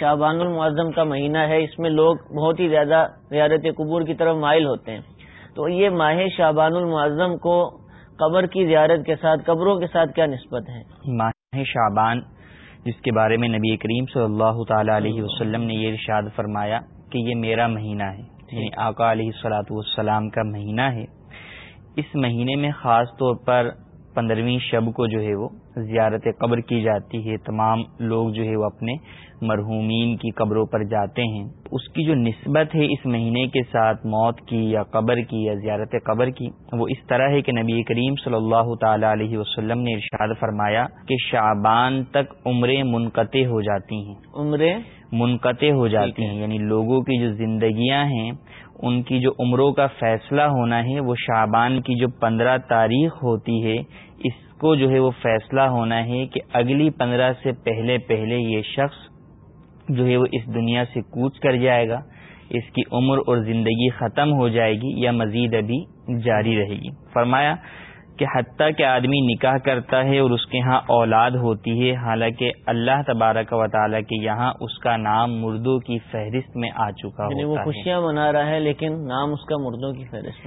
شعبان المعظم کا مہینہ ہے، اس میں لوگ بہت ہی زیادہ زیارت قبور کی طرف مائل ہوتے ہیں۔ تو یہ ماہ شعبان المعظم کو قبر کی زیارت کے ساتھ، قبروں کے ساتھ کیا نسبت ہے؟ ماہ شعبان جس کے بارے میں نبی کریم صلی اللہ تعالی علیہ وسلم نے یہ ارشاد فرمایا کہ یہ میرا مہینہ ہے یعنی آقا علیہ السلاۃ والسلام کا مہینہ ہے۔ اس مہینے میں خاص طور پر پندرہویں شب کو جو ہے وہ زیارت قبر کی جاتی ہے۔ تمام لوگ جو ہے وہ اپنے مرحومین کی قبروں پر جاتے ہیں۔ اس کی جو نسبت ہے اس مہینے کے ساتھ موت کی یا قبر کی یا زیارت قبر کی وہ اس طرح ہے کہ نبی کریم صلی اللہ تعالی علیہ وسلم نے ارشاد فرمایا کہ شعبان تک عمریں منقطع ہو جاتی ہیں۔ عمریں؟ منقطع ہو جاتی ہیں۔ یعنی لوگوں کی جو زندگیاں ہیں ان کی جو عمروں کا فیصلہ ہونا ہے، وہ شعبان کی جو پندرہ تاریخ ہوتی ہے، اس کو جو ہے وہ فیصلہ ہونا ہے کہ اگلی پندرہ سے پہلے پہلے یہ شخص جو ہے وہ اس دنیا سے کوچ کر جائے گا، اس کی عمر اور زندگی ختم ہو جائے گی یا مزید ابھی جاری رہے گی۔ فرمایا کہ حتیٰ کہ آدمی نکاح کرتا ہے اور اس کے ہاں اولاد ہوتی ہے حالانکہ اللہ تبارک و تعالیٰ کے یہاں اس کا نام مردوں کی فہرست میں آ چکا یعنی وہ خوشیاں منا رہا ہے لیکن نام اس کا مردوں کی فہرست